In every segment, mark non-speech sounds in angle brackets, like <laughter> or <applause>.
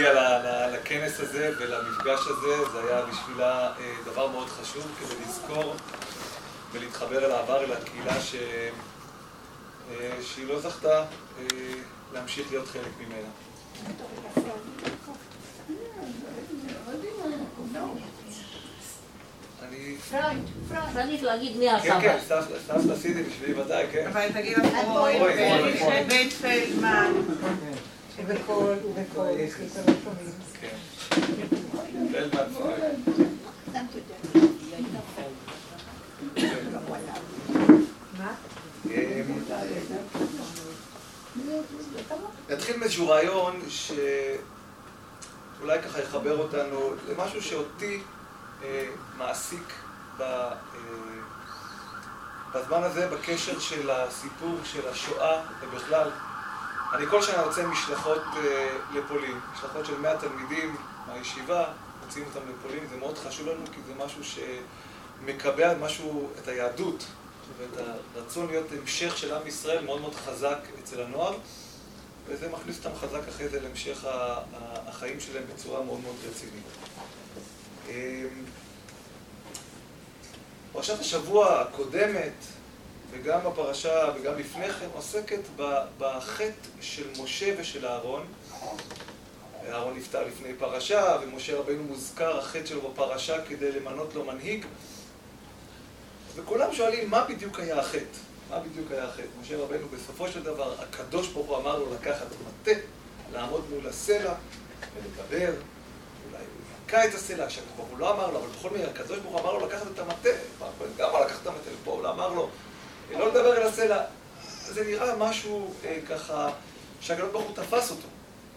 הגיעה לכנס הזה ולמפגש הזה, זה היה בשבילה דבר מאוד חשוב כדי לזכור ולהתחבר אל העבר, אל הקהילה ש... שהיא לא זכתה להמשיך להיות חלק ממנה. צריך להגיד מי הסבא. כן, כן, סבתא סידי בשבילי ודאי, כן. אבל תגיד לך אוי, כן. נתחיל מאיזשהו רעיון שאולי ככה יחבר אותנו למשהו שאותי אה, מעסיק אה, בזמן הזה בקשר של הסיפור של השואה ובכלל. אני כל שנה יוצא משלחות אה, לפולין, משלחות של מאה תלמידים מהישיבה, מוציאים אותם לפולין, זה מאוד חשוב לנו כי זה משהו שמקבע משהו, את היהדות. ואת הרצון להיות המשך של עם ישראל מאוד מאוד חזק אצל הנוער, וזה מכניס אותם חזק אחרי זה להמשך החיים שלהם בצורה מאוד מאוד רצינית. אמ, פרשת השבוע הקודמת, וגם בפרשה וגם לפני כן, עוסקת בחטא של משה ושל אהרון. אהרון נפטר לפני פרשה, ומשה רבינו מוזכר החטא שלו בפרשה כדי למנות לו מנהיג. וכולם שואלים, מה בדיוק היה החטא? מה בדיוק היה החטא? משה רבנו בסופו של דבר, הקדוש ברוך הוא אמר לו לקחת מטה, לעמוד מול הסלע ולדבר, אולי הוא את הסלע, שהקדוש ברוך הוא לא אמר לו, אבל בכל מקרה, הקדוש ברוך הוא אמר לו לקחת את המטה, גם מה לקחת את המטה, ופה הוא לא אמר לו, לא לדבר אל הסלע. זה נראה משהו אה, ככה, שהקדוש ברוך הוא תפס אותו.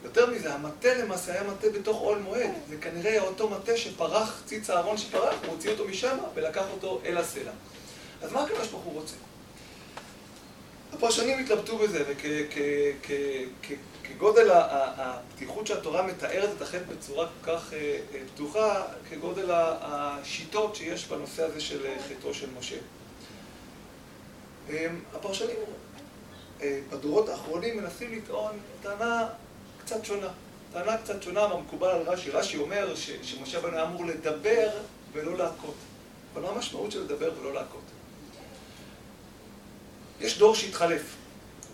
יותר מזה, המטה למעשה היה מטה בתוך אוהל מועד. זה כנראה אותו מטה שפרח, ציץ הארון שפרח, הוא הוציא אותו משם ולקח אותו אל הסלע. אז מה הקדוש ברוך הוא רוצה? הפרשנים התלבטו בזה, וכגודל הפתיחות שהתורה מתארת את החטא בצורה כל כך אה, אה, פתוחה, כגודל השיטות שיש בנושא הזה של אה, חטאו של משה. הפרשנים בדורות האחרונים מנסים לטעון טענה קצת שונה. טענה קצת שונה מהמקובל על רש"י. רש"י אומר שמשה בנו היה אמור לדבר ולא להכות. אבל מה המשמעות של לדבר ולא להכות? יש דור שהתחלף.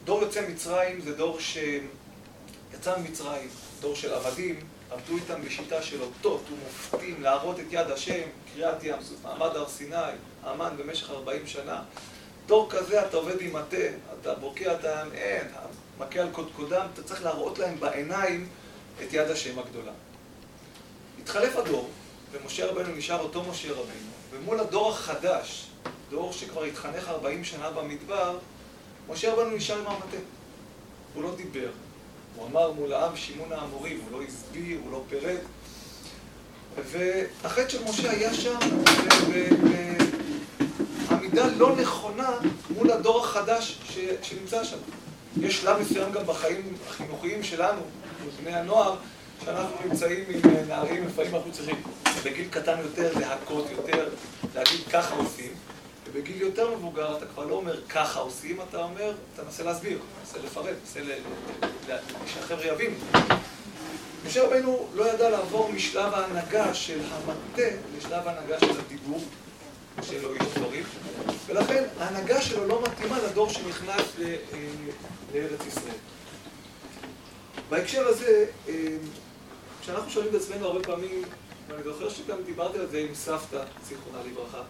דור יוצא מצרים זה דור שיצא ממצרים, דור של עבדים, עבדו איתם בשיטה של אותות ומופתים, להראות את יד השם, קריאת ים מעמד הר סיני, אמן במשך 40 שנה. דור כזה אתה עובד עם מטה, אתה בוקע את העם, אין, מכה על קודקודם, אתה צריך להראות להם בעיניים את יד השם הגדולה. התחלף הדור, ומשה רבנו נשאר אותו משה רבנו, ומול הדור החדש, דור שכבר התחנך 40 שנה במדבר, משה רבנו נשאר עם המטה. הוא לא דיבר. הוא אמר מול העם שימון האמורים, הוא לא הסביר, הוא לא פירט. והחטא של משה היה שם בעמידה לא נכונה מול הדור החדש שנמצא שם. יש שלב מסוים גם בחיים החינוכיים שלנו, בני הנוער, שאנחנו נמצאים עם אה, נערים, לפעמים אנחנו צריכים בגיל קטן יותר להכות יותר, להגיד ככה עושים, ובגיל יותר מבוגר אתה כבר לא אומר ככה עושים, אתה אומר, אתה מנסה להסביר, מנסה לפרט, מנסה שהחבר'ה יבינו. משה רבינו לא ידע לעבור משלב ההנהגה של המטה לשלב ההנהגה של הדיבור, שלו דברים, ולכן ההנהגה שלו לא מתאימה לדור שנכנס אה, לארץ ישראל. בהקשר הזה, אה, כשאנחנו שואלים את עצמנו הרבה פעמים, ואני זוכר שגם דיברתי על זה עם סבתא, זיכרונה לברכה,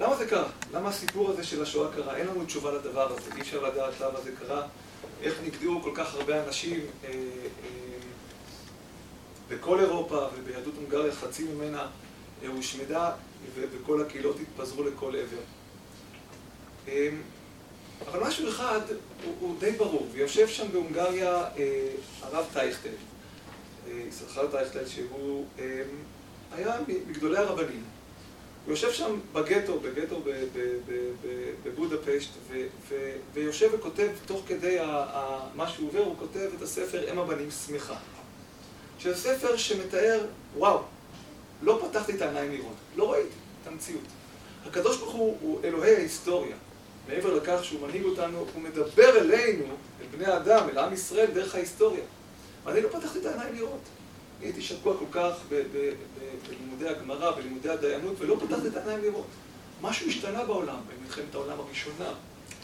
למה זה קרה? למה הסיפור הזה של השואה קרה? אין לנו תשובה לדבר הזה, אי אפשר לדעת למה זה קרה, איך נגדעו כל כך הרבה אנשים אה, אה, בכל אירופה וביהדות הונגריה, חצי ממנה הושמדה וכל הקהילות התפזרו לכל עבר. אה, אבל משהו אחד הוא, די ברור, ויושב שם בהונגריה אה, הרב טייכטל, אה, יששכר טייכטל, שהוא אה, היה מגדולי הרבנים. הוא יושב שם בגטו, בגטו בבודפשט, ויושב וכותב, תוך כדי מה שהוא עובר, הוא כותב את הספר "אם הבנים שמחה". שזה ספר שמתאר, וואו, לא פתחתי את העיניים לראות, לא ראיתי את המציאות. הקדוש ברוך הוא הוא אלוהי ההיסטוריה. מעבר לכך שהוא מנהיג אותנו, הוא מדבר אלינו, אל בני האדם, אל עם ישראל, דרך ההיסטוריה. ואני לא פתחתי את העיניים לראות. הייתי שקוע כל כך בלימודי הגמרא, בלימודי הדיינות, ולא פתחתי את העיניים לראות. משהו השתנה בעולם, במלחמת העולם הראשונה,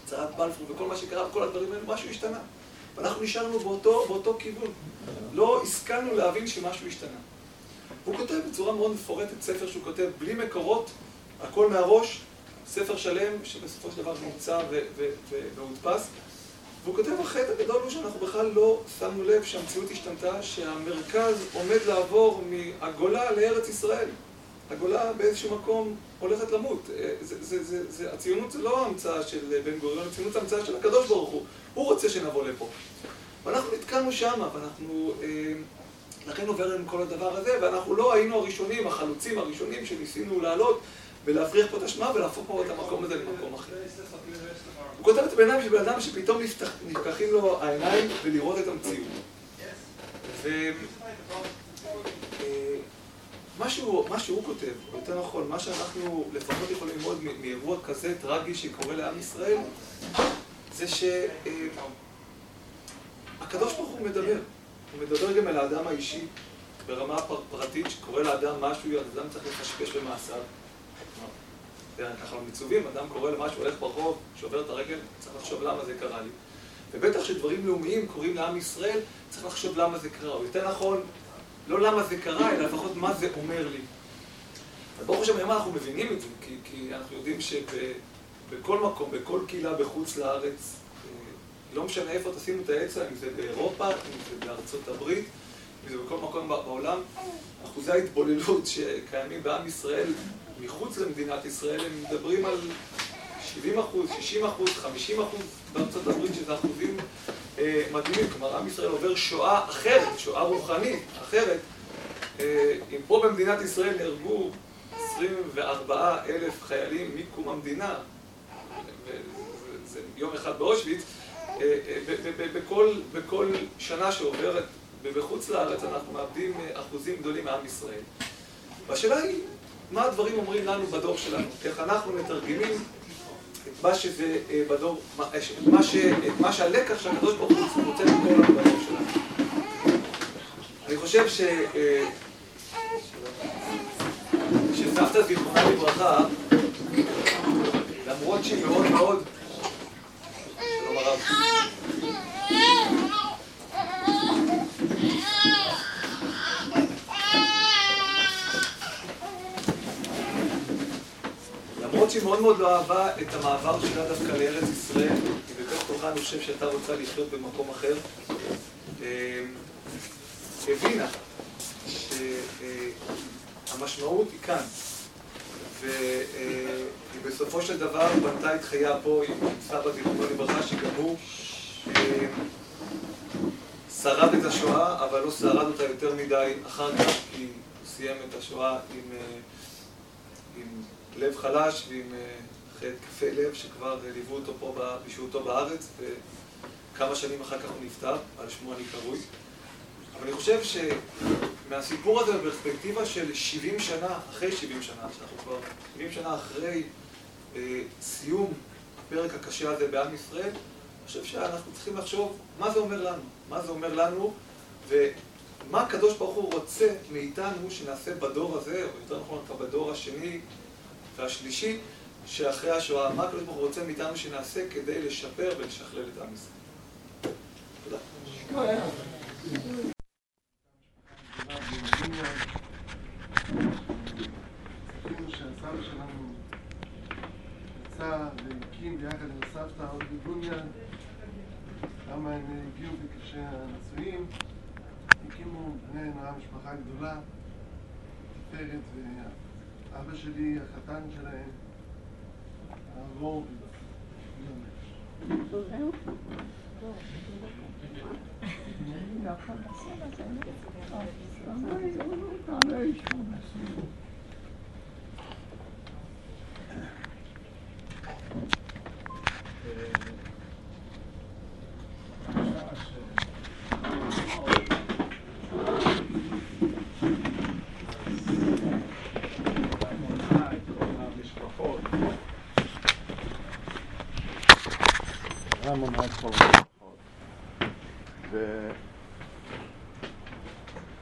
הצהרת בלפור וכל מה שקרה, וכל הדברים האלה, משהו השתנה. ואנחנו נשארנו באותו, באותו כיוון. לא השכלנו להבין שמשהו השתנה. הוא כותב בצורה מאוד מפורטת ספר שהוא כותב בלי מקורות, הכל מהראש, ספר שלם שבסופו של דבר נמצא והודפס. והוא כותב, החטא הגדול הוא שאנחנו בכלל לא שמנו לב שהמציאות השתנתה, שהמרכז עומד לעבור מהגולה לארץ ישראל. הגולה באיזשהו מקום הולכת למות. אה, זה, זה, זה, זה, הציונות זה לא המצאה של בן גוריון, הציונות זה המצאה של הקדוש ברוך הוא. הוא רוצה שנבוא לפה. ואנחנו נתקענו שמה, ואנחנו... אה, לכן עובר לנו כל הדבר הזה, ואנחנו לא היינו הראשונים, החלוצים הראשונים שניסינו לעלות ולהפריח פה את השמה ולהפוך פה את המקום הזה למקום אחר. הוא כותב את הביניים של בן אדם שפתאום נפתחים לו העיניים ולראות את המציאות. מה שהוא כותב, או יותר נכון, מה שאנחנו לפחות יכולים ללמוד מאירוע כזה טרגי שקורה לעם ישראל, זה שהקדוש ברוך הוא מדבר. הוא מדבר גם אל האדם האישי, ברמה פרטית, שקורה לאדם משהו, האדם צריך לפשפש במעשיו. ככה מצווים, אדם קורא למשהו, הולך ברחוב, שובר את הרגל, צריך לחשוב למה זה קרה לי. ובטח שדברים לאומיים קורים לעם ישראל, צריך לחשוב למה זה קרה. או יותר נכון, לא למה זה קרה, אלא לפחות מה זה אומר לי. אז ברוך השם, היום אנחנו מבינים את זה, כי, כי אנחנו יודעים שבכל מקום, בכל קהילה בחוץ לארץ, אה, לא משנה איפה תשימו את האצבע, אם זה באירופה, אם זה בארצות הברית, אם זה בכל מקום בעולם, אחוזי ההתבוללות שקיימים בעם ישראל מחוץ למדינת ישראל, הם מדברים על 70 אחוז, 60 אחוז, 50 אחוז בארצות הברית, שזה אחוזים אה, מדהימים. כלומר, עם ישראל עובר שואה אחרת, שואה רוחנית אחרת. אה, אם פה במדינת ישראל נהרגו 24 אלף חיילים מקום המדינה, זה יום אחד באושוויץ, בכל, בכל שנה שעוברת ובחוץ לארץ אנחנו מאבדים אה, אחוזים גדולים מעם ישראל. והשאלה היא, מה הדברים אומרים לנו בדור שלנו? איך אנחנו מתרגמים את מה שזה אה, בדור, את מה שהלקח שהקדוש ברוך הוא רוצה לקרוא לנו בדור שלנו. אני חושב ש... אה, שסבתא זיכרונה לברכה, למרות שהיא מאוד מאוד... הרב. למרות שהיא מאוד מאוד לא אהבה את המעבר שלה דווקא לארץ ישראל, כי בתוך תוכה אני חושב שהייתה רוצה לחיות במקום אחר, אה, הבינה שהמשמעות היא כאן, והיא בסופו של דבר בנתה את חייה פה עם סבא זיכרונו לברכה, שגם הוא אה, שרד את השואה, אבל לא שרד אותה יותר מדי אחר כך, כי הוא סיים את השואה עם, אה, עם לב חלש ועם התקפי לב שכבר ליוו אותו פה בשהותו בארץ, וכמה שנים אחר כך הוא נפטר, על שמו אני קרוי. אבל אני חושב שמהסיפור הזה בפרספקטיבה של 70 שנה, אחרי 70 שנה, שאנחנו כבר 70 שנה אחרי אה, סיום הפרק הקשה הזה בעם ישראל, אני חושב שאנחנו צריכים לחשוב מה זה אומר לנו, מה זה אומר לנו, ומה הקדוש ברוך הוא רוצה מאיתנו שנעשה בדור הזה, או יותר נכון בדור השני והשלישי, שאחרי השואה, מה הקדוש ברוך הוא רוצה מאיתנו שנעשה כדי לשפר ולשכלל את עם ישראל. תודה. והקים ביחד עם הסבתא עוד בגוניה, כמה הם הגיעו בקשי הנישואים, הקימו בני נורא משפחה גדולה, תפארת, ואבא שלי, החתן שלהם, Vamos mais, por favor.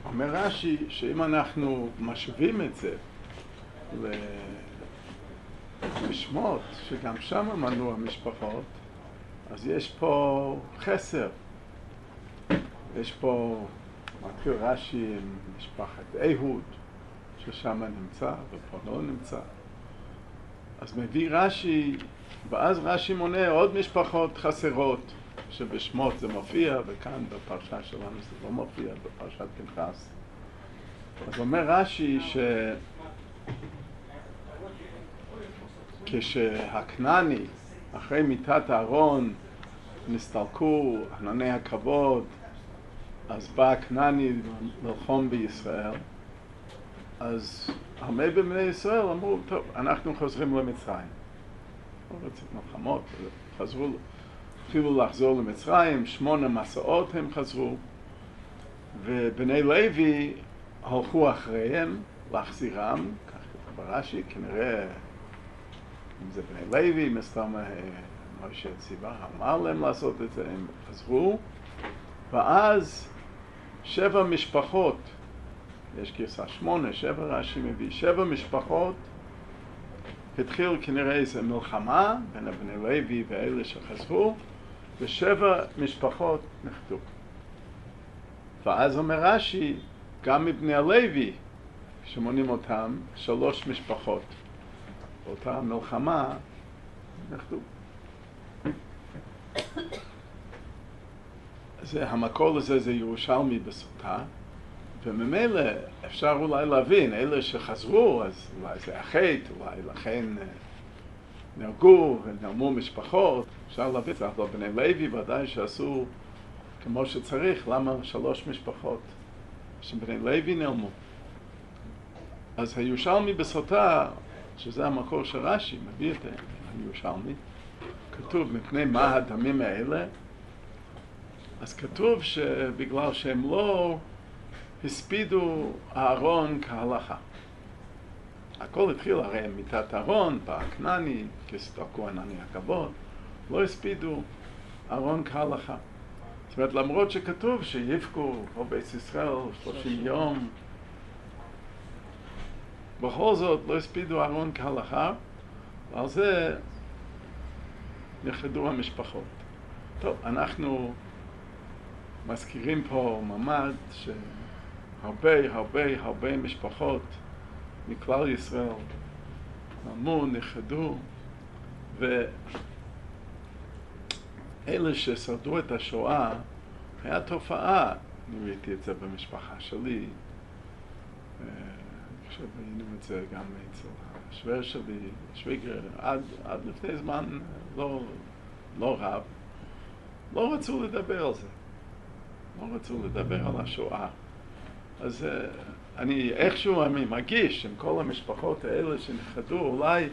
אומר רש"י שאם אנחנו משווים את זה לשמות, שגם שם מנעו המשפחות, אז יש פה חסר. יש פה, מתחיל רש"י עם משפחת אהוד, ששם נמצא ופה לא נמצא. אז מביא רש"י, ואז רש"י מונה עוד משפחות חסרות. שבשמות זה מופיע, וכאן בפרשה שלנו זה לא מופיע, בפרשת פנחס. אז אומר רש"י ש... כשהכנעני, אחרי מיתת אהרון, נסתלקו ענני הכבוד, אז בא הכנעני ללחום בישראל, אז הרבה בבני ישראל אמרו, טוב, אנחנו חוזרים למצרים. לא רוצים מלחמות, חזרו, התחילו לחזור למצרים, שמונה מסעות הם חזרו, ובני לוי הלכו אחריהם להחזירם, כך כתוב ברש"י, כנראה אם זה בני לוי, מסתם אה, משה ציווה אמר להם לעשות את זה, הם חזרו, ואז שבע משפחות, יש גרסה שמונה, שבע רש"י מביא, שבע משפחות התחיל כנראה איזו מלחמה בין הבני לוי ואלה שחזרו, ושבע משפחות נחתו. ואז אומר רש"י, גם מבני הלוי, שמונים אותם, שלוש משפחות. באותה מלחמה נחתו. זה, המקור לזה זה ירושלמי בסוטה, וממילא אפשר אולי להבין, אלה שחזרו, אז אולי זה החטא, אולי לכן אה, נהרגו ונעלמו משפחות, אפשר להבין, זה אבל בני לוי ודאי שעשו כמו שצריך, למה שלוש משפחות שבני לוי נעלמו? אז הירושלמי בסוטה, שזה המקור של רש"י, מביא את הירושלמי, כתוב מפני מה הדמים האלה, אז כתוב שבגלל שהם לא הספידו אהרון כהלכה. הכל התחיל הרי עם מיטת אהרון, בא הכנעני, כסתוקו ענני הכבוד, לא הספידו אהרון כהלכה. זאת אומרת, למרות שכתוב שיבכו כל בית ישראל שלושים יום, בכל זאת לא הספידו אהרון כהלכה, ועל זה נכחדו המשפחות. טוב, אנחנו מזכירים פה ממ"ד שהרבה הרבה הרבה משפחות מכלל ישראל. נעלמו, נכחדו, ואלה ששרדו את השואה, היה תופעה, אני ראיתי את זה במשפחה שלי, אה, אני חושב ראינו את זה גם אצל השוור שלי, שוויגר, עד, עד לפני זמן לא, לא רב, לא רצו לדבר על זה. לא רצו לדבר על השואה. אז uh, אני איכשהו אני מרגיש עם כל המשפחות האלה שנכחדו, אולי,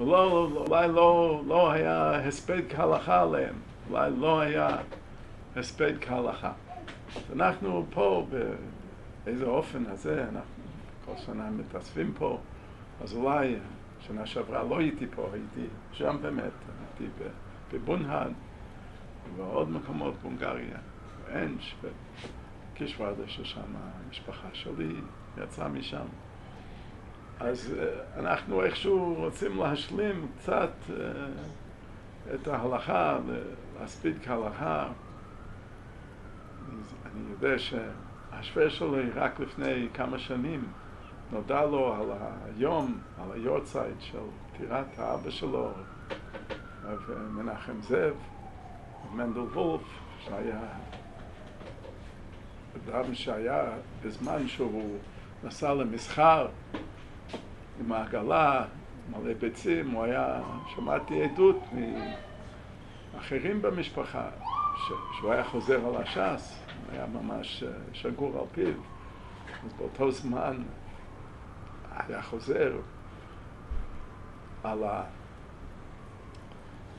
לא, אולי לא, לא היה הספד כהלכה עליהם, אולי לא היה הספד כהלכה. אנחנו פה, באיזה אופן הזה, אנחנו כל שנה מתאספים פה, אז אולי שנה שעברה לא הייתי פה, הייתי שם באמת, הייתי בבונהד ובעוד מקומות בהונגריה. אנש בקישוורדה ששם המשפחה שלי יצאה משם. אז אה, אנחנו איכשהו רוצים להשלים קצת אה, את ההלכה, להספיד כהלכה. אני יודע שהשוור שלי רק לפני כמה שנים נודע לו על היום, על היורצייט של פטירת האבא שלו, מנחם זאב, מנדל וולף, שהיה אדם שהיה בזמן שהוא נסע למסחר עם העגלה, מלא ביצים, הוא היה, שמעתי עדות מאחרים במשפחה, ש, שהוא היה חוזר על הש"ס, הוא היה ממש אה, שגור על פיו. אז באותו זמן היה חוזר על, ה,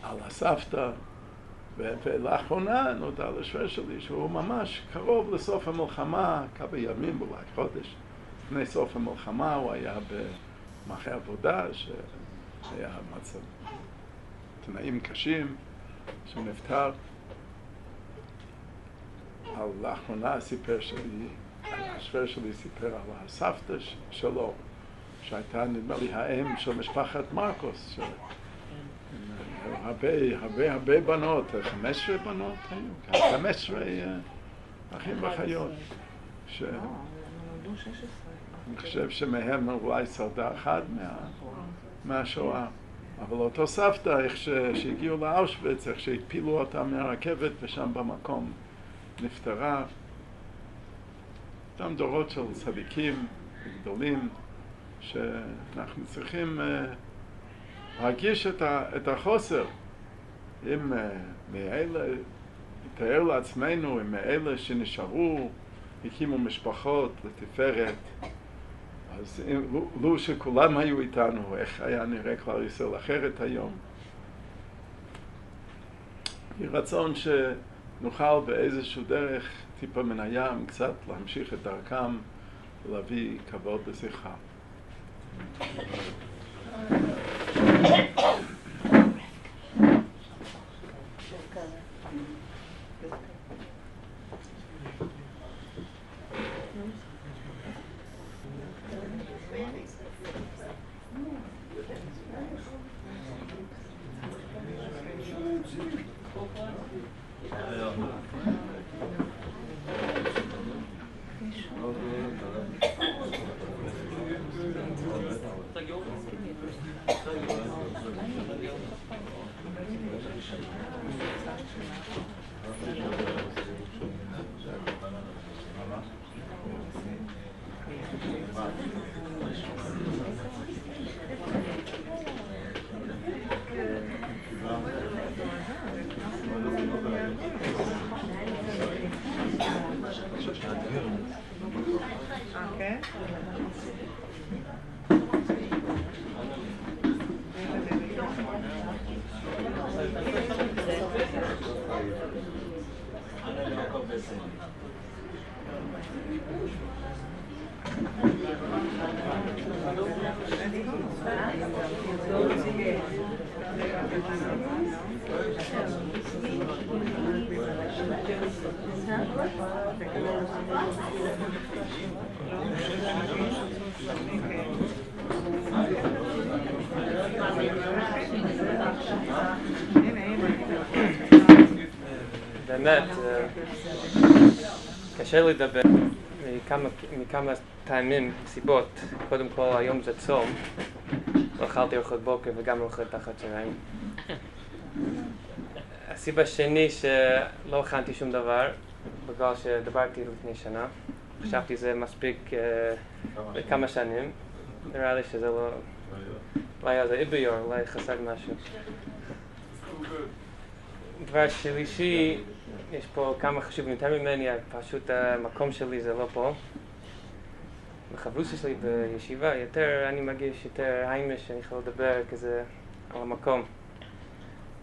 על הסבתא ולאחרונה נודע לשוער שלי שהוא ממש קרוב לסוף המלחמה, כמה ימים, אולי חודש לפני סוף המלחמה, הוא היה במערכי עבודה, שהיה מצב, תנאים קשים, שהוא נפטר. לאחרונה סיפר שלי, השוור שלי סיפר על הסבתא שלו, שהייתה נדמה לי האם של משפחת מרקוס. הרבה, הרבה, הרבה בנות, חמש עשרה בנות היו, חמש עשרה אה, אחים ואחיות. ש... אני חושב שמהם אולי שרדה אחת מה, מהשואה. אבל אותו סבתא, איך שהגיעו לאושוויץ, איך שהפילו אותה מהרכבת ושם במקום נפטרה. אותם דורות של צדיקים גדולים, שאנחנו צריכים uh, להרגיש את, ה, את החוסר. אם uh, מאלה, נתאר לעצמנו, אם מאלה שנשארו, הקימו משפחות לתפארת, אז לו, לו שכולם היו איתנו, איך היה נראה כלל ישראל אחרת היום? יהי רצון שנוכל באיזשהו דרך, טיפה מן הים, קצת להמשיך את דרכם ולהביא כבוד לזכרם. באמת, אה, קשה לדבר מכמה, מכמה טעמים, סיבות. קודם כל, היום זה צום, לא אכלתי ארוחת בוקר וגם ארוחת תחת צהריים. הסיבה שני שלא הכנתי שום דבר, בגלל שדיברתי לפני שנה. חשבתי שזה מספיק לכמה שנים. נראה לי שזה לא... אולי היה זה איביור, אולי חסר משהו. דבר שלישי, יש פה כמה חשובים יותר ממני, פשוט המקום שלי זה לא פה. בחברוסה שלי בישיבה, יותר, אני מרגיש יותר היימש, אני יכול לדבר כזה על המקום.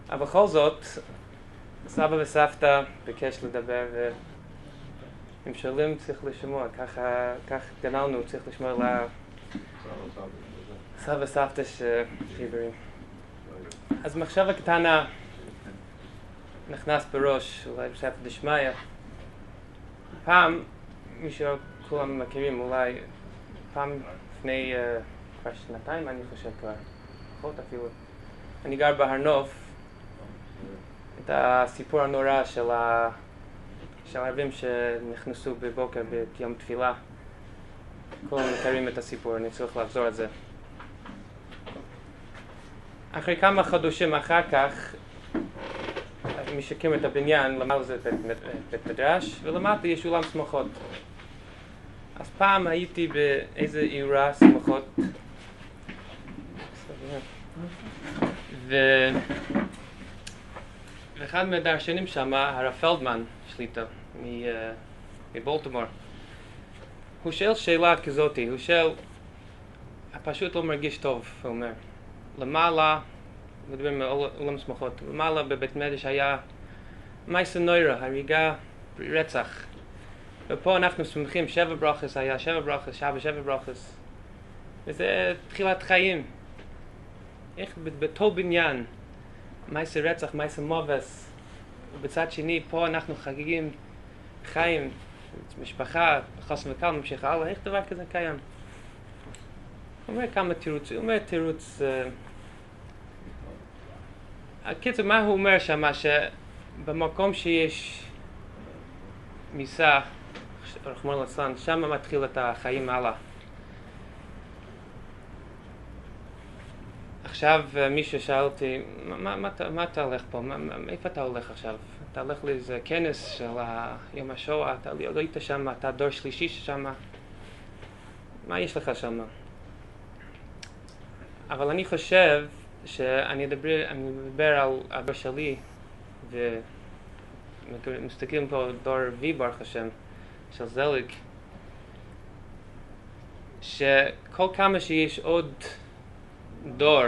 אבל בכל זאת, סבא וסבתא ביקש לדבר, ואם שואלים צריך לשמוע, ככה, כך גדלנו, צריך לשמוע ל... סבא וסבתא שחיברים. אז מחשבה קטנה נכנס בראש, אולי בספר דשמיא. פעם, מי שכולם מכירים, אולי פעם לפני uh, כבר שנתיים, אני חושב כבר, פחות אפילו, אני גר בהר נוף, את הסיפור הנורא של, ה... של הערבים שנכנסו בבוקר ביום תפילה. כולם מכירים את הסיפור, אני צריך לחזור על זה. אחרי כמה חודשים אחר כך, מי שהקים את הבניין, למעלה זה בית, בית מדרש, ולמטה יש אולם שמחות. אז פעם הייתי באיזה עירה שמחות, ו... ואחד מהדרשנים שם, הרב פלדמן שליטה, מבולטימור, הוא שואל שאלה כזאת, הוא שואל, פשוט לא מרגיש טוב, הוא אומר. למעלה, מדברים עולם שמחות, למעלה בבית מדרש היה מייסה נוירה, הריגה, רצח. ופה אנחנו שמחים, שבע ברוכס היה, שבע ברוכס, שבע שבע ברוכס. וזה תחילת חיים. איך בתור בניין, מייסה רצח, מייסה מובס, ובצד שני, פה אנחנו חגיגים חיים, משפחה, חס וקל, ממשיך הלאה, איך דבר כזה קיים? הוא אומר כמה תירוצים, הוא אומר תירוץ... אה, הקיצור, מה הוא אומר שם? שבמקום שיש מיסה, רחמון לצלן, שם מתחיל את החיים הלאה. עכשיו אה, מישהו שאל אותי, מה, מה, מה, מה אתה הולך פה? מה, איפה אתה הולך עכשיו? אתה הולך לאיזה כנס של יום השואה, אתה לא היית שם, אתה דור שלישי שם, מה יש לך שם? אבל אני חושב שאני אדבר, אני מדבר על אבא שלי, ומסתכלים פה דור רביעי ברוך השם, של זליג, שכל כמה שיש עוד דור,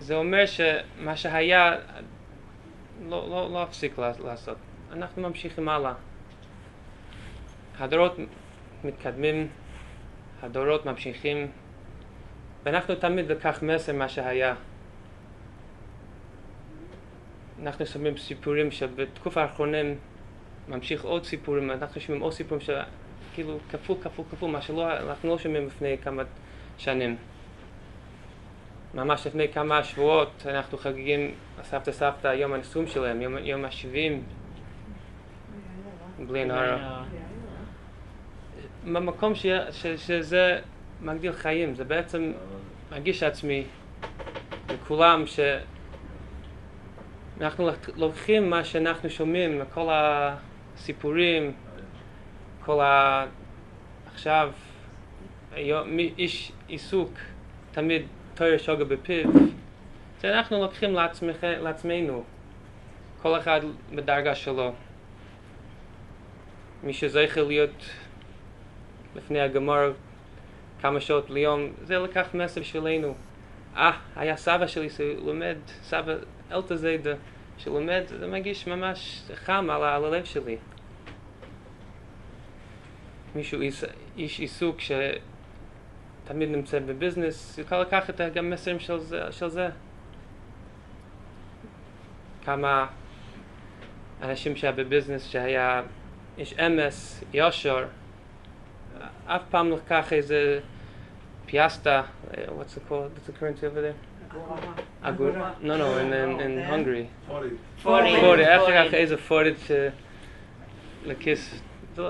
זה אומר שמה שהיה לא, לא, לא הפסיק לעשות. אנחנו ממשיכים הלאה. הדורות מתקדמים, הדורות ממשיכים, ואנחנו תמיד לקח מסר מה שהיה. אנחנו שומעים סיפורים שבתקופה האחרונה ממשיך עוד סיפורים, אנחנו שומעים עוד סיפורים שכאילו כפול, כפול, כפול, מה שאנחנו לא שומעים לפני כמה שנים. ממש לפני כמה שבועות אנחנו חוגגים סבתא סבתא יום הנישואים שלהם, יום, יום השבעים בלי נהרה. במקום ש, ש, שזה מגדיל חיים, זה בעצם מרגיש עצמי לכולם שאנחנו לוקחים מה שאנחנו שומעים, כל הסיפורים, כל ה... עכשיו איש עיסוק תמיד תויר שוגה בפיו, שאנחנו לוקחים לעצמך, לעצמנו, כל אחד בדרגה שלו. מי שזכר להיות לפני הגמר כמה שעות ליום, זה לקח מסר שלנו. אה, היה סבא שלי שלומד, סבא אלטזיידה שלומד, זה מגיש ממש חם על, על הלב שלי. מישהו איש, איש עיסוק ש... תמיד נמצא בביזנס, יוכל לקחת גם מסרים של זה, של זה. כמה אנשים שהיה בביזנס שהיה איש אמס, יושר, אף פעם לא לקח איזה פיאסטה, what's it called, what's the currency over there? אגורה. No, no, in, in, in Hungary. פורי. פורי, איך לקח איזה פורית לכיס, זה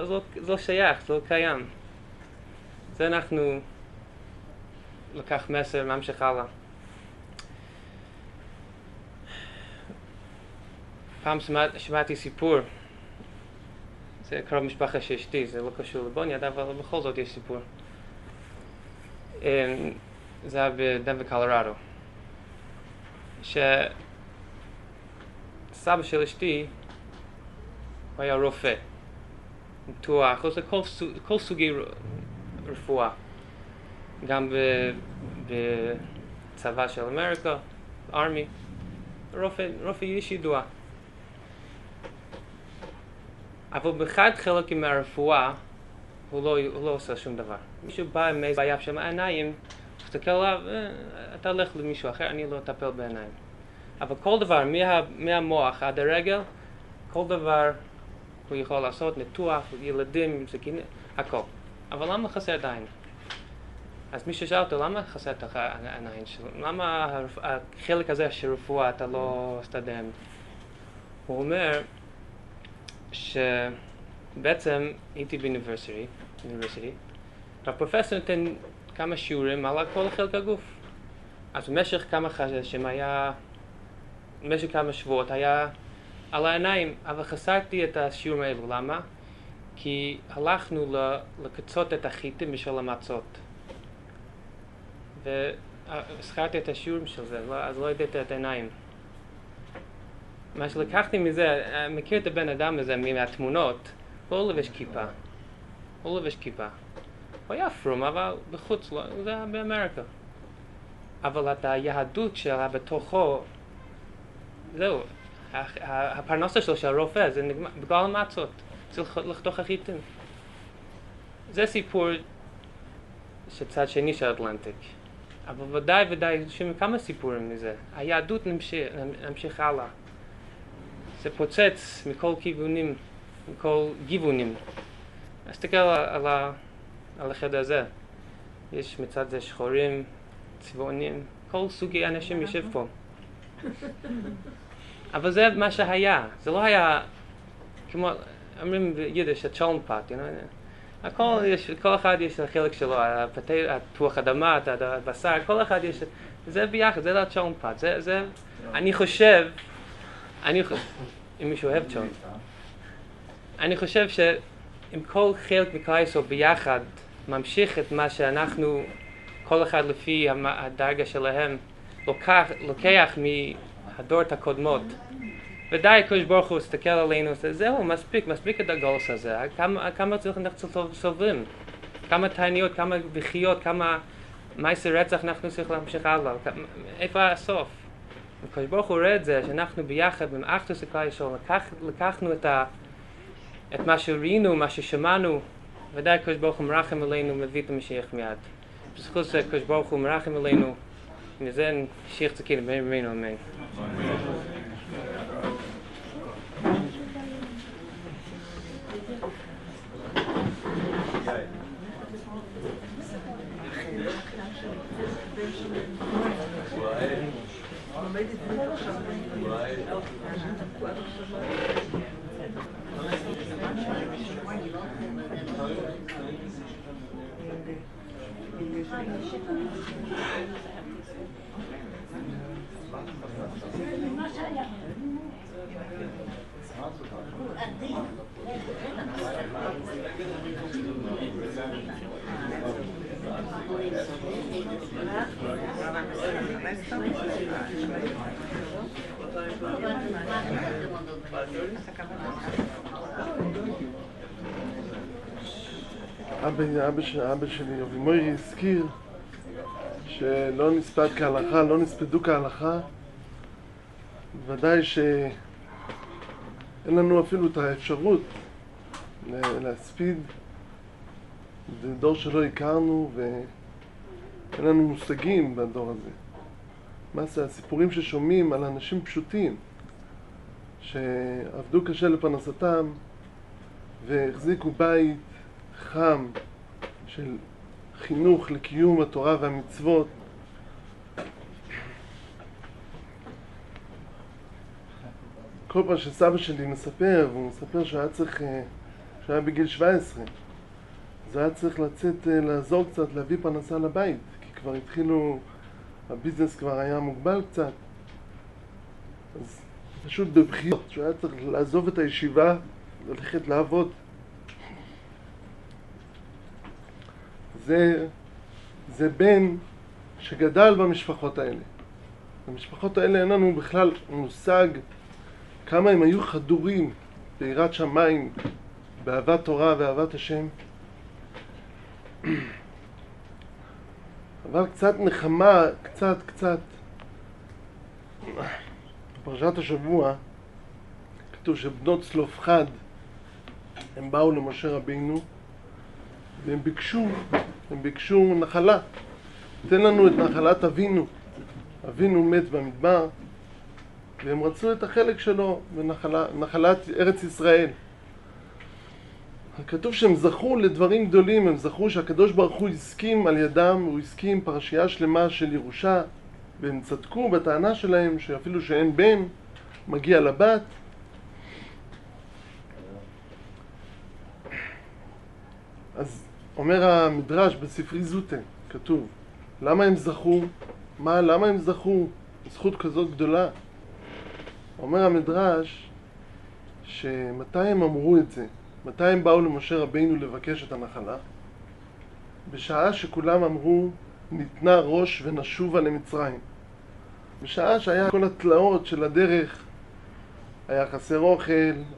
לא שייך, זה לא קיים. זה אנחנו... לקח מסר, ממשיך הלאה. פעם שמעתי סיפור, זה קרוב משפחה של אשתי, זה לא קשור לבוניאד, אבל בכל זאת יש סיפור. זה היה בדנבר קולורדו. שסבא של אשתי הוא היה רופא, ניתוח, כל סוגי רפואה. גם בצבא של אמריקה, ארמי, רופא, רופא איש ידוע. אבל באחד חלקים מהרפואה הוא לא, הוא לא עושה שום דבר. מישהו בא עם איזה בעיה של העיניים, מסתכל עליו, אה, אתה הולך למישהו אחר, אני לא אטפל בעיניים. אבל כל דבר, מה, מהמוח עד הרגל, כל דבר הוא יכול לעשות, ניתוח, ילדים, סכינים, הכל. אבל למה חסר עדיין? אז מישהו שאל אותו, למה חסר את העיניים שלו? למה החלק הזה של רפואה אתה לא מסתדר? הוא אומר שבעצם הייתי באוניברסיטי, והפרופסור נותן כמה שיעורים על כל חלק הגוף. אז במשך כמה חודשים היה, במשך כמה שבועות היה על העיניים, אבל חסרתי את השיעורים האלו. למה? כי הלכנו לקצות את החיטים בשביל המצות. והזכרתי את השיעורים של זה, לא, אז לא ידעתי את העיניים. מה שלקחתי מזה, אני מכיר את הבן אדם הזה מהתמונות, הוא לבש כיפה. הוא לבש כיפה. הוא היה פרום, אבל בחוץ, לא, זה היה באמריקה. אבל את היהדות שלה בתוכו, זהו, הפרנסה שלו של הרופא, זה נגמר, בגלל המצות, צריך לחתוך החיטים. זה סיפור של שני של אטלנטיק. אבל ודאי ודאי שומעים כמה סיפורים מזה. היהדות נמשיך, נמשיך הלאה. זה פוצץ מכל כיוונים. עם כל גיוונים. תסתכל על, על, על החדר הזה. יש מצד זה שחורים, צבעונים, כל סוגי אנשים יושב פה. <laughs> אבל זה מה שהיה, זה לא היה כמו, אומרים ביידיש, הצ'ולנפט, you know? הכל יש, כל אחד יש את החלק שלו, התפוח אדמה, הבשר, כל אחד יש, זה ביחד, זה לא הצ'ולנפט, זה, זה, אני חושב, אני, אם מישהו אוהב צ'ולנפט, אני חושב שאם כל חלק ישראל ביחד ממשיך את מה שאנחנו, כל אחד לפי הדרגה שלהם, לוקח, לוקח מהדורות הקודמות. ודאי הקדוש ברוך הוא הסתכל עלינו זהו, מספיק, מספיק את הגולס הזה, כמה, כמה צריך אנחנו סובלים, כמה תעניות, כמה בכיות, כמה מעשי רצח אנחנו צריכים להמשיך הלאה, איפה הסוף? הקדוש ברוך הוא רואה את זה, שאנחנו ביחד, עם אחדוס הכלל ישראל, לקח, לקחנו את, ה, את מה שראינו, מה ששמענו, ודאי הקדוש ברוך הוא מרחם עלינו, מביא את המשיח מיד. בזכות זה הקדוש ברוך הוא מרחם עלינו, מזה נשיח צקינו, בין ימינו אמן. אבא, אבא, אבא שלי, אבי מוירי, הזכיר שלא נספד כהלכה, לא נספדו כהלכה. ודאי שאין לנו אפילו את האפשרות להספיד. זה דור שלא הכרנו ואין לנו מושגים בדור הזה. מה זה הסיפורים ששומעים על אנשים פשוטים שעבדו קשה לפרנסתם והחזיקו בית חם של חינוך לקיום התורה והמצוות. כל פעם שסבא שלי מספר, והוא מספר שהוא היה צריך, אה, שהוא היה בגיל 17, אז הוא היה צריך לצאת, אה, לעזור קצת, להביא פרנסה לבית, כי כבר התחילו, הביזנס כבר היה מוגבל קצת. אז פשוט בבחירות, שהוא היה צריך לעזוב את הישיבה, ללכת לעבוד. זה, זה בן שגדל במשפחות האלה. במשפחות האלה אין לנו בכלל מושג כמה הם היו חדורים ביראת שמיים, באהבת תורה ואהבת השם. אבל קצת נחמה, קצת, קצת. בפרשת השבוע כתוב שבנות צלופחד הם באו למשה רבינו והם ביקשו, הם ביקשו נחלה. תן לנו את נחלת אבינו. אבינו מת במדבר, והם רצו את החלק שלו בנחלת ארץ ישראל. כתוב שהם זכו לדברים גדולים, הם זכו שהקדוש ברוך הוא הסכים על ידם, הוא הסכים פרשייה שלמה של ירושה, והם צדקו בטענה שלהם שאפילו שאין בן, מגיע לבת. אז אומר המדרש בספרי זוטה, כתוב, למה הם זכו? מה, למה הם זכו זכות כזאת גדולה? אומר המדרש שמתי הם אמרו את זה? מתי הם באו למשה רבינו לבקש את הנחלה? בשעה שכולם אמרו ניתנה ראש ונשובה למצרים. בשעה שהיה כל התלאות של הדרך, היה חסר אוכל,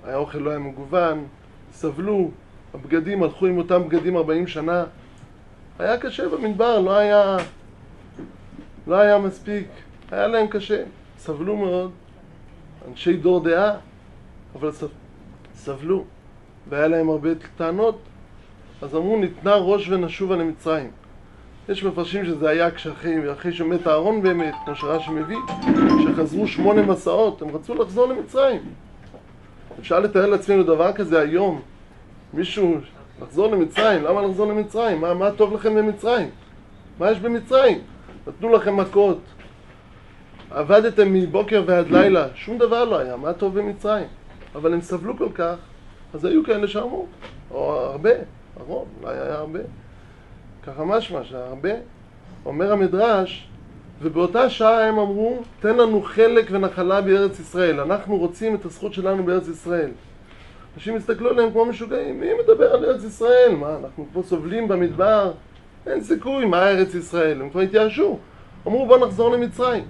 האוכל לא היה מגוון, סבלו, הבגדים הלכו עם אותם בגדים 40 שנה. היה קשה במדבר, לא היה, לא היה מספיק, היה להם קשה, סבלו מאוד, אנשי דור דעה, אבל סבלו, והיה להם הרבה טענות, אז אמרו ניתנה ראש ונשובה למצרים. יש מפרשים שזה היה כשאחרי אחרי שמת אהרון באמת, כמו שרש"י מביא, שחזרו שמונה מסעות, הם רצו לחזור למצרים. אפשר לתאר לעצמנו דבר כזה היום? מישהו, לחזור למצרים, למה לחזור למצרים? מה, מה טוב לכם במצרים? מה יש במצרים? נתנו לכם מכות, עבדתם מבוקר ועד לילה, שום דבר לא היה, מה טוב במצרים? אבל הם סבלו כל כך, אז היו כאלה שאמרו, או הרבה, הרוב, אולי היה הרבה. ככה משמע, שהרבה. אומר המדרש, ובאותה שעה הם אמרו, תן לנו חלק ונחלה בארץ ישראל, אנחנו רוצים את הזכות שלנו בארץ ישראל. אנשים הסתכלו עליהם כמו משוגעים, מי מדבר על ארץ ישראל? מה, אנחנו פה סובלים במדבר? אין סיכוי, מה ארץ ישראל? הם כבר התייאשו. אמרו בוא נחזור למצרים.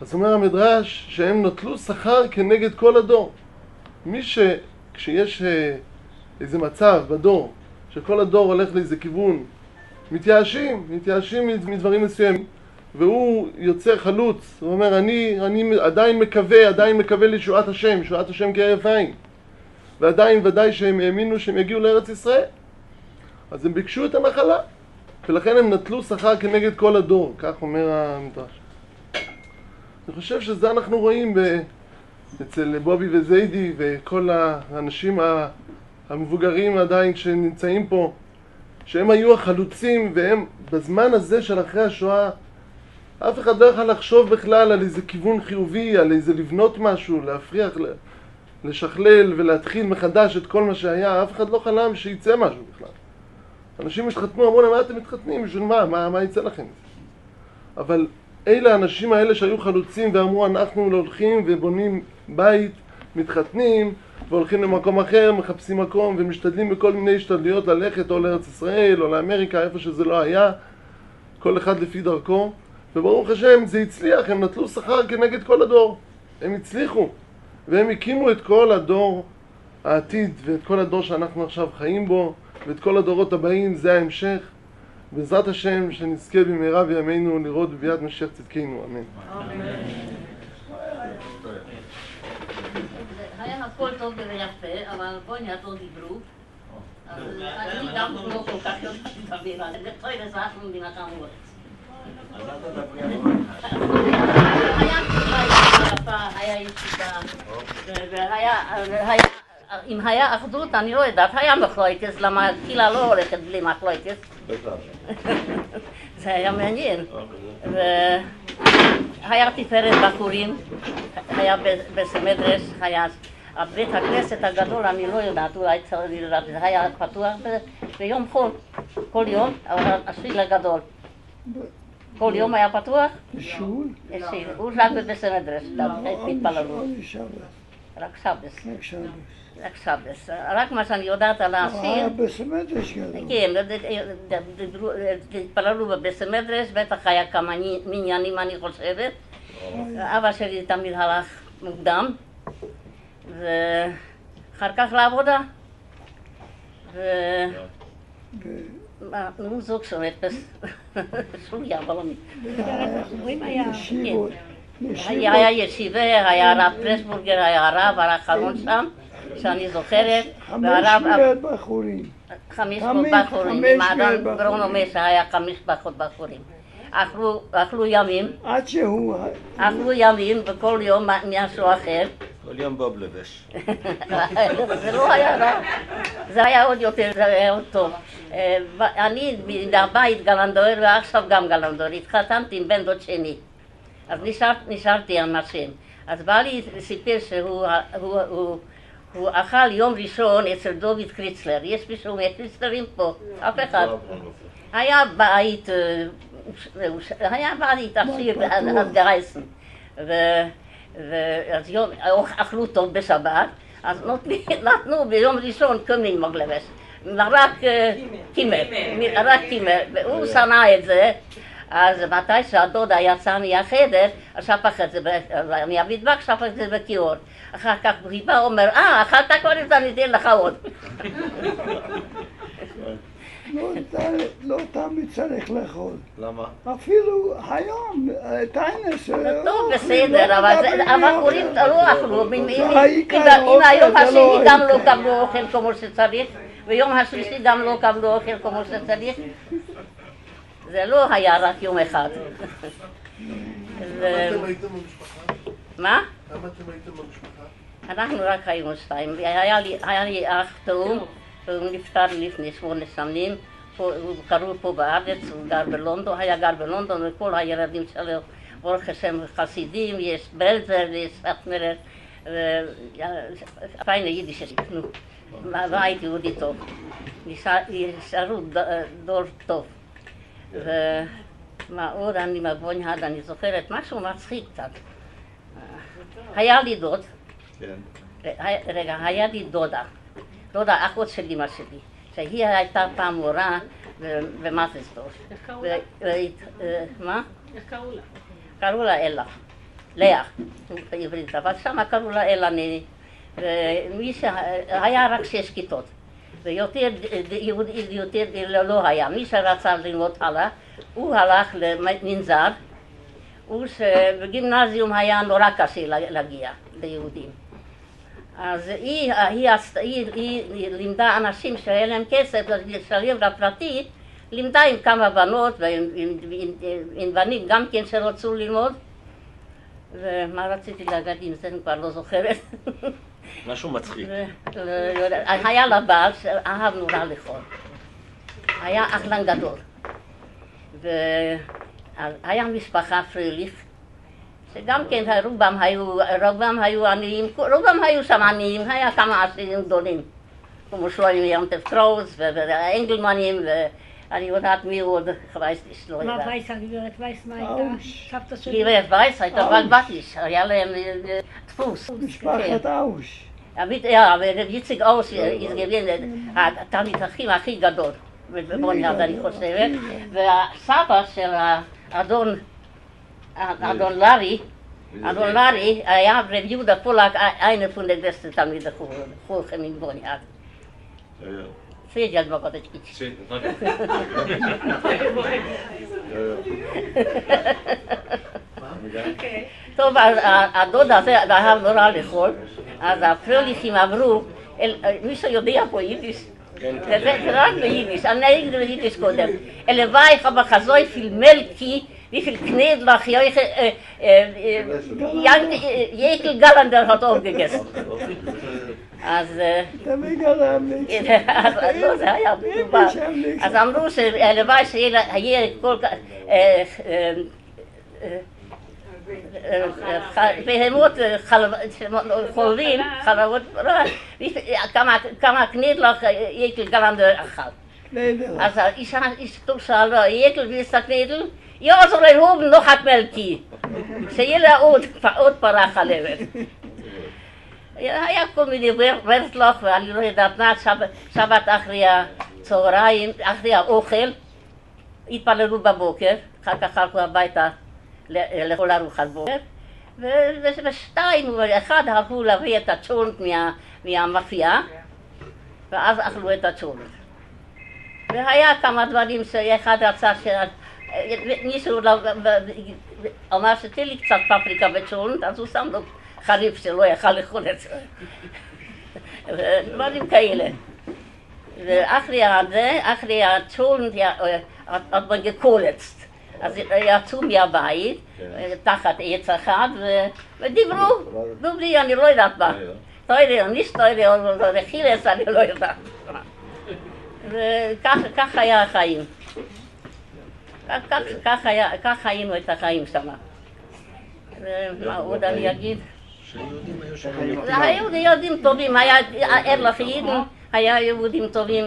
אז אומר המדרש שהם נטלו שכר כנגד כל הדור. מי ש... כשיש אה, איזה מצב בדור, שכל הדור הולך לאיזה כיוון, מתייאשים, מתייאשים מדברים מסוימים, והוא יוצא חלוץ, הוא אומר אני, אני עדיין מקווה, עדיין מקווה לישועת השם, ישועת השם כהרף עין, ועדיין ודאי שהם האמינו שהם יגיעו לארץ ישראל, אז הם ביקשו את הנחלה, ולכן הם נטלו שכר כנגד כל הדור, כך אומר המדרש. אני חושב שזה אנחנו רואים ב... אצל בובי וזיידי וכל האנשים המבוגרים עדיין שנמצאים פה, שהם היו החלוצים והם בזמן הזה של אחרי השואה אף אחד לא יכול לחשוב בכלל על איזה כיוון חיובי, על איזה לבנות משהו, להפריח, לשכלל ולהתחיל מחדש את כל מה שהיה, אף אחד לא חלם שיצא משהו בכלל. אנשים התחתנו, אמרו להם, מה אתם מתחתנים? בשביל מה? מה, מה יצא לכם? אבל אלה האנשים האלה שהיו חלוצים ואמרו אנחנו הולכים ובונים בית, מתחתנים והולכים למקום אחר, מחפשים מקום ומשתדלים בכל מיני השתדלויות ללכת או לארץ ישראל או לאמריקה, איפה שזה לא היה, כל אחד לפי דרכו. וברוך השם זה הצליח, הם נטלו שכר כנגד כל הדור, הם הצליחו. והם הקימו את כל הדור העתיד ואת כל הדור שאנחנו עכשיו חיים בו ואת כל הדורות הבאים, זה ההמשך בעזרת השם, שנזכה במהרה בימינו לראות בביאת משיח צדקנו, אמן. היה הכל טוב ויפה, אבל בוניאט לא דיברו. אני גם לא כל כך יודעת לדבר זה, טוב לזרחנו מדינת המורץ. היה ישיבה, והיה אם היה אחדות, אני לא יודעת, היה מחלויטס, למה קהילה לא הולכת בלי מחלויטס. זה היה מעניין. והיה תפארת בחורים, היה בסמדרש, היה בית הכנסת הגדול, אני לא יודעת, אולי צריך לדעת, זה היה פתוח ביום חול, כל יום, אבל השביל הגדול. כל יום היה פתוח? שיעור? הוא רק בבית התפללו. רק שבס. רק שבס. רק שבס. רק מה שאני יודעת על האסיר... אה, בסמדרש גדול. כן, התפללו בבסמדרש, בטח היה כמה מניינים אני חושבת. אבא שלי תמיד הלך מוקדם, ואחר כך לעבודה. נו, זוג שולט בסוריה, אבל ישיבות. היה ישיבה, היה הרב פרסבורגר, היה הרב, הרב האחרון שם. שאני זוכרת, והרב... חמש מאות בחורים. חמש מאות בחורים, עם האדון ברונו מסה היה חמש מאות בחורים. אכלו, אכלו ימים. עד שהוא... אכלו ימים, וכל יום משהו אחר. כל יום בוב לבש. <laughs> זה לא היה רע. זה היה עוד יותר, זה היה עוד טוב. אני מהבית גלנדור, ועכשיו גם גלנדור. התחתנתי עם בן דוד שני. אז נשארתי עם השם. אז בעלי סיפר שהוא... הוא אכל יום ראשון אצל דוד קריצלר, יש מישהו מהקריצלרים פה? אף אחד. היה בית, היה בית עשיר עד גייסן. ואז יום, אכלו טוב בשבת, אז <laughs> נתנו ביום ראשון קומין מוגלבש. רק קימל, רק קימל, והוא שנא את זה. אז מתי שהדודה יצאה מהחדר, שפך את זה, מהמטבח שפך את זה בכיור. אחר כך היא באה ואומר, אה, אכלת כבר את זה, אני אתן לך עוד. לא תמיד צריך לאכול. למה? אפילו היום, טיינס... טוב, בסדר, אבל הבחורים לא אכלו. אם היום השני גם לא קבלו אוכל כמו שצריך, ויום השלישי גם לא קבלו אוכל כמו שצריך, זה לא היה רק יום אחד. כמה אתם הייתם במשפחה? מה? כמה אתם הייתם במשפחה? אנחנו רק היינו שתיים. היה לי, לי אח תאום, והוא נפטר לפני שמונה שנים. הוא קראו פה בארץ, הוא גר בלונדון, היה גר בלונדון, וכל הילדים שלו, ברוך השם, חסידים, יש בלזר, יש סטמרר, פיינה יידיש נו. בית יהודי טוב. נשארו דור טוב. ומה עוד אני מבון יד, אני זוכרת משהו מצחיק קצת. היה לי דוד, כן. רגע, היה לי דודה, דודה, אחות של אמא שלי, שהיא הייתה פעם מורה במאטלסדורף. איך קראו לה? מה? איך קראו לה? קראו לה אלה, לאה, בעברית, אבל שמה קראו לה אלה ניני. ומי שהיה רק שש כיתות, ויותר יהודי יותר לא היה. מי שרצה ללמוד הלאה, הוא הלך למנזר, הוא שבגימנזיום היה נורא קשה להגיע ליהודים. אז היא, היא, היא, היא, היא לימדה אנשים שהיה להם כסף לשלם לפרטי, לימדה עם כמה בנות ועם עם, עם, עם בנים גם כן שרצו ללמוד. ומה רציתי להגיד עם זה, אני כבר לא זוכרת. משהו מצחיק. היה לה בעל שאהב נורא לאכול. היה אכלן גדול. והיה משפחה פריליך, שגם כן רובם היו, רובם היו עניים, רובם היו שם עניים, היה כמה עשירים גדולים. כמו שלוים יונטף קראוס ואנגלמנים ואני יודעת מי עוד, weiß nicht, לא מה יודעת. וייס, הגברת וייס, מה הייתה? אאוש. סבתא שלי? גברת וייס הייתה בת בתיש, היה להם אה, דפוס. משפחת אאוש. Yitzig Aus ist gewesen התלמיד הכי הכי גדול בבוניאד, אני חושבת, והסבא של האדון, אדון לארי, אדון לארי היה רב יהודה פולק, eine von den besten תלמידי חוכם in בוניאד. Ja, ja. Siedział Bogodeczki. טוב, אז הדוד הזה אהב נורא לאכול, אז הפרליכים עברו, אל- מישהו יודע פה יידיש? זה זה רק ביידיש, אני אגיד ביידיש קודם. אלוואי חבה חזוי פיל מלכי, wie viel Knedlach Joche, äh, äh, Jan, äh, Jekel Gallander hat aufgegessen. אז תמיד גרם לי. אז לא, זה היה מדובר. אז אמרו שהלוואי שיהיה כל כך... בהמות חולבים, חלבות, כמה- קנידלך יקל גלנדר אכל. אז האישה, אשתו שאלה, יקל ויסת קנידל? Er oben noch hat Melki. שיהיה עוד, עוד פרה חלבת. היה כל מיני ורטלוך, ואני לא יודעת מה, שבת- אחרי הצהריים, אחרי האוכל, התפללו בבוקר, אחר כך הלכו הביתה לאכול ארוחת בוקר, ו- ו- ושתיים ואחד הלכו להביא את הצ'ולנט מה- מהמאפייה, ואז אכלו את הצ'ולנט. והיה כמה דברים שאחד רצה jet wird nie so lang am Mars tilik zat Paprika bezahlen, das so am doch Kharif selo ja khale khonet. Was im Kayle. Der achre Jahr, der achre Jahr zahlen ja hat man gekolzt. Also ja zu mir bei, da hat er jetzt gehabt, und die Bro, du bli ja nicht leider da. Teure, nicht teure, aber der Chile ist ja nicht leider da. ככה היה החיים. כך- כך- כך היה- כך חיינו את החיים שם. ומה עוד אני אגיד? שיהודים היו יהודים טובים, היה ארלך יידן, היה יהודים טובים,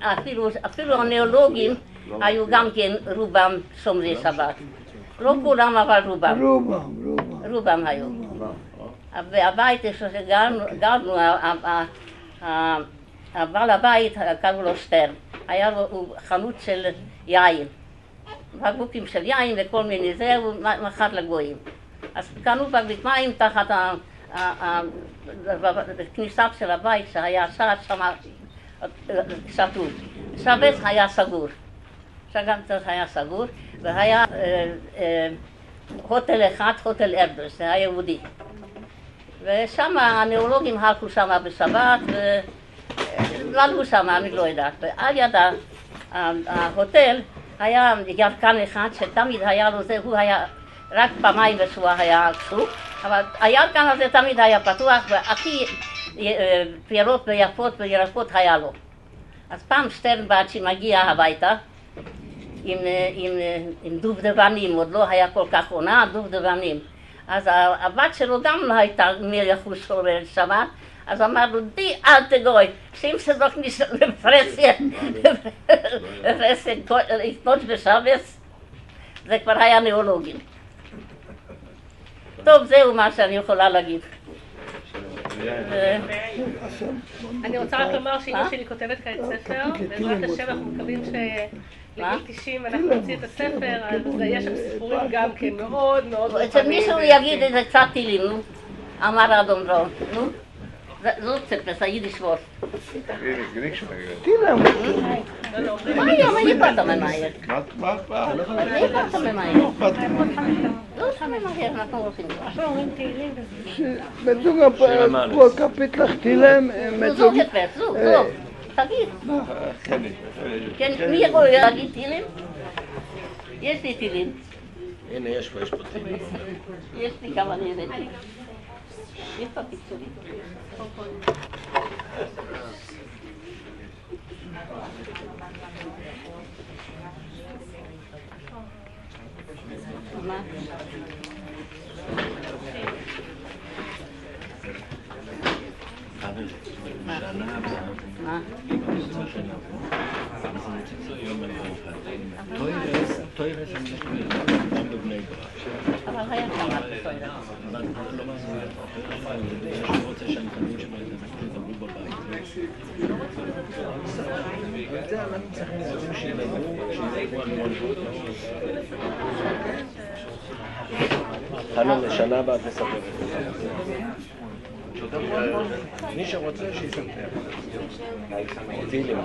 אפילו, אפילו הניאולוגים היו גם כן רובם שומרי שבת. לא כולם, אבל רובם. רובם, רובם. רובם היו. והבית איפה שגרנו, הבעל הבית קראו לו שטרן, היה לו חנות של יין, בקבוקים של יין וכל מיני זה, הוא מכר לגויים. אז קנו בקבוק מים תחת הכניסה של הבית שהיה שער שם שתו. שבת היה סגור. שבת היה סגור, והיה אה, אה, הוטל אחד, הוטל ארדוס, זה יהודי. ושם הנאולוגים הלכו שם בשבת, ולנו שם, אני לא יודעת. ועל יד ההוטל היה ירקן אחד שתמיד היה לו זה, הוא היה רק פעמיים בשבוע היה קשור, אבל הירקן הזה תמיד היה פתוח, והכי אה, פירות ויפות וירקות היה לו. אז פעם שטרנבצ'י מגיע הביתה עם, אה, עם, אה, עם דובדבנים, עוד לא היה כל כך עונה, דובדבנים. אז הבת שלו גם לא הייתה מלך שולל שבת, אז אמר לו, די אל תגוי, שאם זה doch nicht לפרסיה, לפרסיה לקנות בשבס, זה כבר היה ניאולוגים. <laughs> טוב, זהו מה שאני יכולה להגיד. אה, אני רוצה רק לומר שאימא מה? שלי כותבת כעת ספר, בעזרת השם אנחנו מקווים שלגיל 90 אנחנו נוציא את הספר, אז יש שם סיפורים גם כן מאוד מאוד אצל מישהו יגיד איזה קצת טילים, נו, אמר אדום דרון, נו. זה- זאת צפס, היידיש וורט. תילם. מה היום אני באת ממהר? מה, מה, מה? אני באת ממהר. לא ממהר, אנחנו הולכים כבר. Met zo'n paar kapitel tillem נו, met זו zo'n צפס, זו, זו. תגיד. כן, מי יכול להגיד טילים? יש לי טילים. הנה, יש פה, יש פה טילים. יש לי כמה אני הבאתי. יש פה פיצולים. מה? אבל שנה הבאה, מה? אם אני רוצה שנבוא, אז אני רוצה יום מיוחד. טוירס, טוירס אני מכיר, גם בבני ברק. אבל היה כמה בסוירה. אבל לא מעניין, אבל אני יודע שהוא רוצה שהנכדים שלו ידברו בבית. אבל זה אנחנו צריכים לדבר שידברו, שידברו על מולדות. חנן, לשנה הבאה תספר. מי שרוצה שיספר. טילים.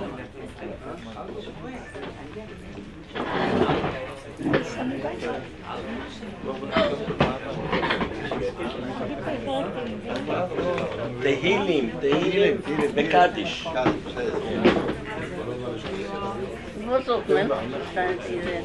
תהילים, תהילים, בקדיש. Man? Da ist diese...